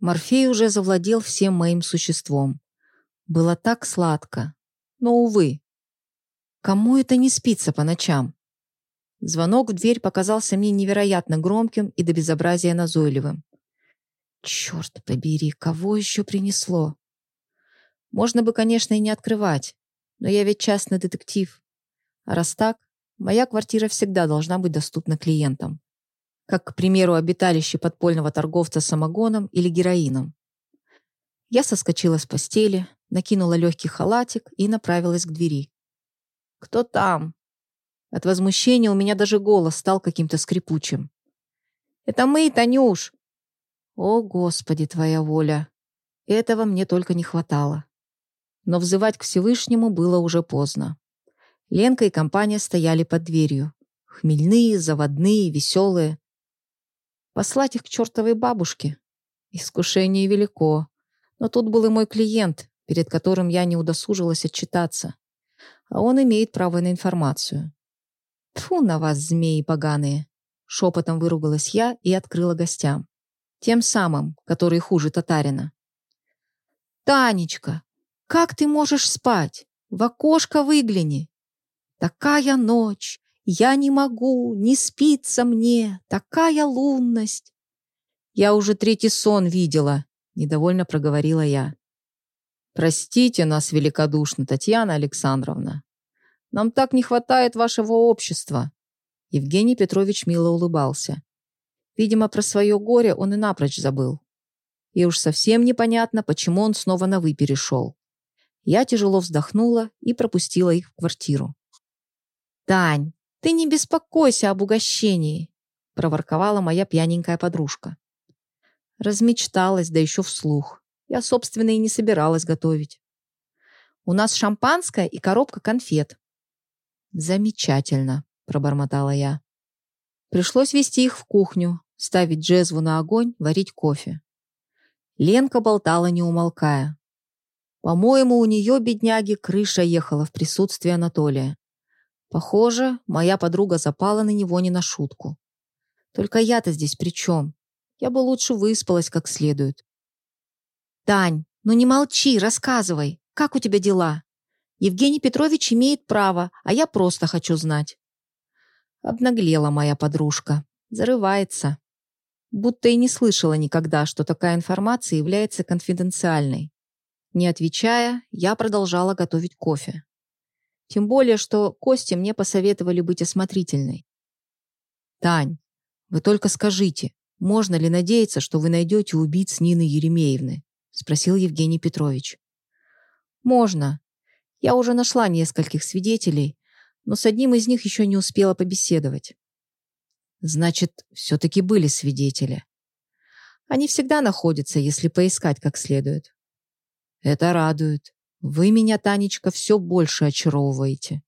Морфей уже завладел всем моим существом. Было так сладко. Но, увы, кому это не спится по ночам? Звонок в дверь показался мне невероятно громким и до безобразия назойливым. Черт побери, кого еще принесло? Можно бы, конечно, и не открывать, но я ведь частный детектив. А раз так, моя квартира всегда должна быть доступна клиентам. Как, к примеру, обиталище подпольного торговца самогоном или героином. Я соскочила с постели, накинула легкий халатик и направилась к двери. «Кто там?» От возмущения у меня даже голос стал каким-то скрипучим. «Это мы, Танюш!» «О, Господи, Твоя воля!» Этого мне только не хватало. Но взывать к Всевышнему было уже поздно. Ленка и компания стояли под дверью. Хмельные, заводные, веселые. Послать их к чертовой бабушке? Искушение велико. Но тут был и мой клиент, перед которым я не удосужилась отчитаться. А он имеет право на информацию. Тфу на вас, змеи поганые!» Шепотом выругалась я и открыла гостям. Тем самым, который хуже татарина. «Танечка, как ты можешь спать? В окошко выгляни. Такая ночь, я не могу, не спится мне, такая лунность. Я уже третий сон видела, недовольно проговорила я. Простите нас великодушно, Татьяна Александровна. Нам так не хватает вашего общества. Евгений Петрович мило улыбался. Видимо, про свое горе он и напрочь забыл. И уж совсем непонятно, почему он снова на «вы» перешел. Я тяжело вздохнула и пропустила их в квартиру. «Тань, ты не беспокойся об угощении», — проворковала моя пьяненькая подружка. Размечталась, да еще вслух. Я, собственно, и не собиралась готовить. «У нас шампанское и коробка конфет». «Замечательно», — пробормотала я. Пришлось вести их в кухню, ставить джезву на огонь, варить кофе. Ленка болтала, не умолкая. По-моему, у нее, бедняги, крыша ехала в присутствии Анатолия. Похоже, моя подруга запала на него не на шутку. Только я-то здесь при чем? Я бы лучше выспалась как следует. «Тань, ну не молчи, рассказывай. Как у тебя дела? Евгений Петрович имеет право, а я просто хочу знать». Обнаглела моя подружка. Зарывается. Будто и не слышала никогда, что такая информация является конфиденциальной. Не отвечая, я продолжала готовить кофе. Тем более, что Косте мне посоветовали быть осмотрительной. «Тань, вы только скажите, можно ли надеяться, что вы найдете убийц Нины Еремеевны?» спросил Евгений Петрович. «Можно. Я уже нашла нескольких свидетелей, но с одним из них еще не успела побеседовать». «Значит, все-таки были свидетели?» «Они всегда находятся, если поискать как следует. Это радует. Вы меня, Танечка, все больше очаровываете.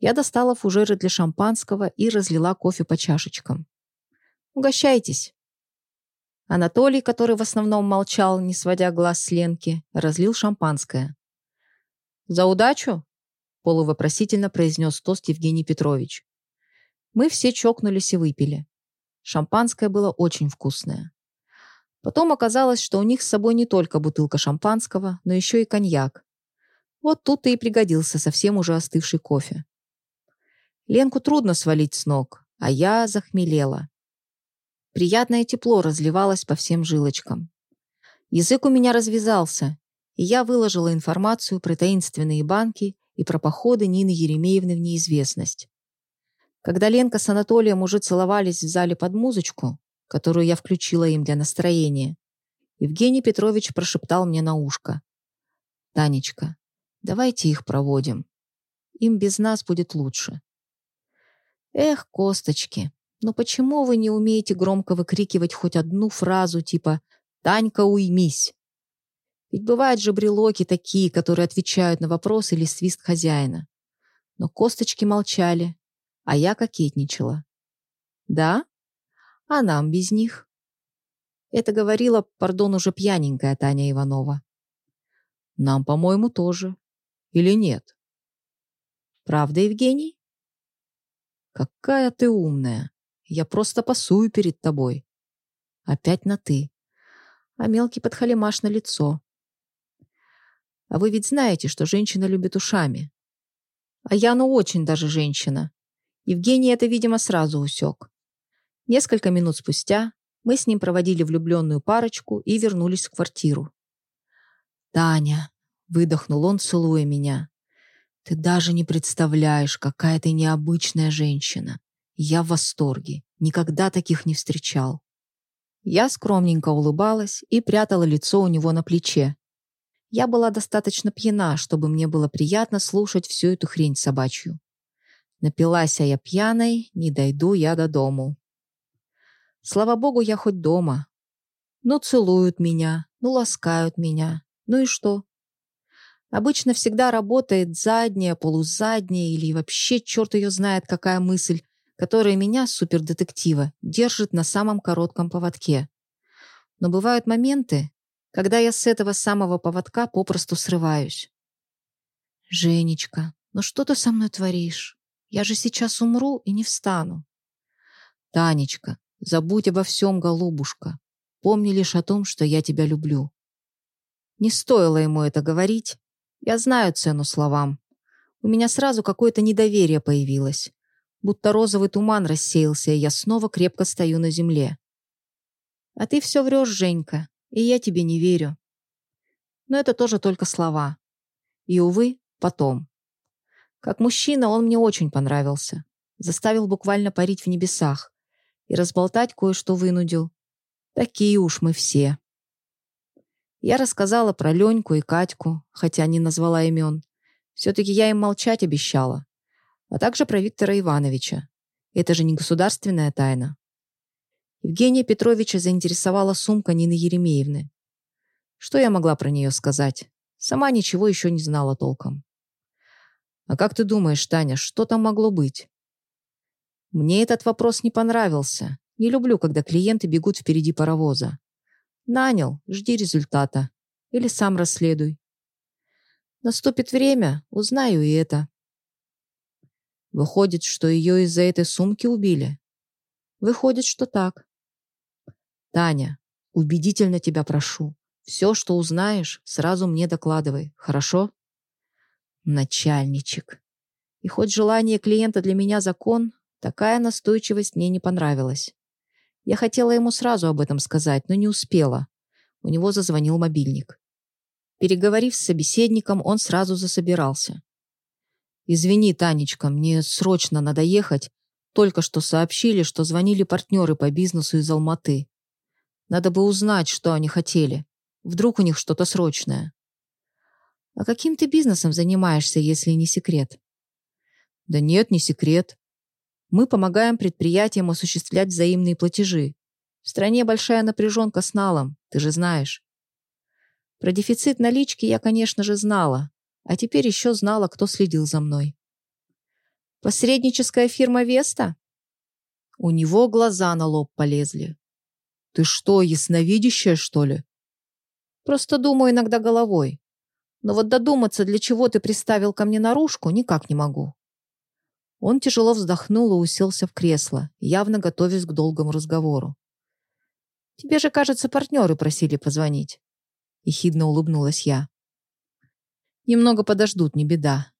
Я достала фужеры для шампанского и разлила кофе по чашечкам. Угощайтесь. Анатолий, который в основном молчал, не сводя глаз с Ленки, разлил шампанское. «За удачу?» — полувопросительно произнес тост Евгений Петрович. Мы все чокнулись и выпили. Шампанское было очень вкусное. Потом оказалось, что у них с собой не только бутылка шампанского, но еще и коньяк. Вот тут-то и пригодился совсем уже остывший кофе. Ленку трудно свалить с ног, а я захмелела. Приятное тепло разливалось по всем жилочкам. Язык у меня развязался, и я выложила информацию про таинственные банки и про походы Нины Еремеевны в неизвестность. Когда Ленка с Анатолием уже целовались в зале под музычку, которую я включила им для настроения, Евгений Петрович прошептал мне на ушко. «Танечка, давайте их проводим. Им без нас будет лучше». «Эх, косточки, ну почему вы не умеете громко выкрикивать хоть одну фразу типа «Танька, уймись»?» Ведь бывают же брелоки такие, которые отвечают на вопрос или свист хозяина. Но косточки молчали, а я кокетничала. «Да?» А нам без них? Это говорила, пардон, уже пьяненькая Таня Иванова. Нам, по-моему, тоже. Или нет? Правда, Евгений? Какая ты умная. Я просто пасую перед тобой. Опять на «ты». а мелкий подхалимаш на лицо. А вы ведь знаете, что женщина любит ушами. А я, ну, очень даже женщина. Евгений это, видимо, сразу усек. Несколько минут спустя мы с ним проводили влюбленную парочку и вернулись в квартиру. «Таня», — выдохнул он, целуя меня, — «ты даже не представляешь, какая ты необычная женщина. Я в восторге. Никогда таких не встречал». Я скромненько улыбалась и прятала лицо у него на плече. Я была достаточно пьяна, чтобы мне было приятно слушать всю эту хрень собачью. Напилась я пьяной, не дойду я до дому. Слава богу, я хоть дома. Ну, целуют меня, ну, ласкают меня. Ну и что? Обычно всегда работает задняя, полузадняя или вообще черт ее знает какая мысль, которая меня, супердетектива, держит на самом коротком поводке. Но бывают моменты, когда я с этого самого поводка попросту срываюсь. «Женечка, ну что ты со мной творишь? Я же сейчас умру и не встану». «Танечка, Забудь обо всем, голубушка. Помни лишь о том, что я тебя люблю. Не стоило ему это говорить. Я знаю цену словам. У меня сразу какое-то недоверие появилось. Будто розовый туман рассеялся, и я снова крепко стою на земле. А ты все врешь, Женька, и я тебе не верю. Но это тоже только слова. И, увы, потом. Как мужчина он мне очень понравился. Заставил буквально парить в небесах и разболтать кое-что вынудил. Такие уж мы все. Я рассказала про Леньку и Катьку, хотя не назвала имен. Все-таки я им молчать обещала. А также про Виктора Ивановича. Это же не государственная тайна. Евгения Петровича заинтересовала сумка Нины Еремеевны. Что я могла про нее сказать? Сама ничего еще не знала толком. А как ты думаешь, Таня, что там могло быть? Мне этот вопрос не понравился. Не люблю, когда клиенты бегут впереди паровоза. Нанял, жди результата. Или сам расследуй. Наступит время, узнаю и это. Выходит, что ее из-за этой сумки убили? Выходит, что так. Таня, убедительно тебя прошу. Все, что узнаешь, сразу мне докладывай, хорошо? Начальничек. И хоть желание клиента для меня закон, Такая настойчивость мне не понравилась. Я хотела ему сразу об этом сказать, но не успела. У него зазвонил мобильник. Переговорив с собеседником, он сразу засобирался. «Извини, Танечка, мне срочно надо ехать. Только что сообщили, что звонили партнеры по бизнесу из Алматы. Надо бы узнать, что они хотели. Вдруг у них что-то срочное». «А каким ты бизнесом занимаешься, если не секрет?» «Да нет, не секрет. Мы помогаем предприятиям осуществлять взаимные платежи. В стране большая напряженка с налом, ты же знаешь. Про дефицит налички я, конечно же, знала, а теперь еще знала, кто следил за мной. Посредническая фирма Веста? У него глаза на лоб полезли. Ты что, ясновидящая, что ли? Просто думаю иногда головой. Но вот додуматься, для чего ты приставил ко мне наружку, никак не могу. Он тяжело вздохнул и уселся в кресло, явно готовясь к долгому разговору. «Тебе же, кажется, партнеры просили позвонить». Ехидно улыбнулась я. «Немного подождут, не беда.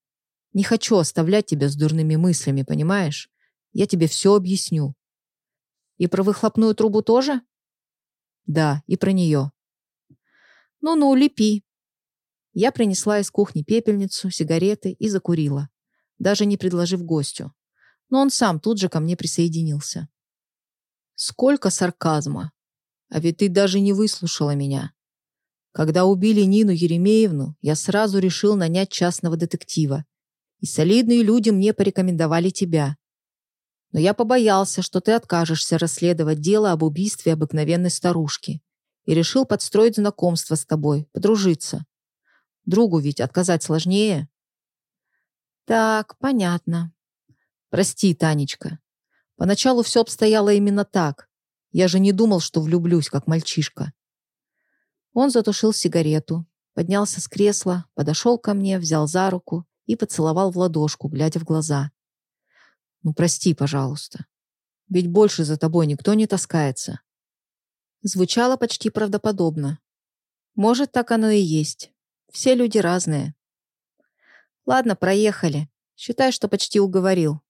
Не хочу оставлять тебя с дурными мыслями, понимаешь? Я тебе все объясню». «И про выхлопную трубу тоже?» «Да, и про нее». «Ну-ну, лепи». Я принесла из кухни пепельницу, сигареты и закурила даже не предложив гостю. Но он сам тут же ко мне присоединился. Сколько сарказма! А ведь ты даже не выслушала меня. Когда убили Нину Еремеевну, я сразу решил нанять частного детектива. И солидные люди мне порекомендовали тебя. Но я побоялся, что ты откажешься расследовать дело об убийстве обыкновенной старушки. И решил подстроить знакомство с тобой, подружиться. Другу ведь отказать сложнее. Так, понятно. Прости, Танечка. Поначалу все обстояло именно так. Я же не думал, что влюблюсь, как мальчишка. Он затушил сигарету, поднялся с кресла, подошел ко мне, взял за руку и поцеловал в ладошку, глядя в глаза. «Ну, прости, пожалуйста. Ведь больше за тобой никто не таскается». Звучало почти правдоподобно. Может, так оно и есть. Все люди разные. Ладно, проехали. Считай, что почти уговорил.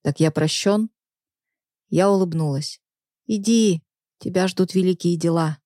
Так я прощен? Я улыбнулась. Иди, тебя ждут великие дела.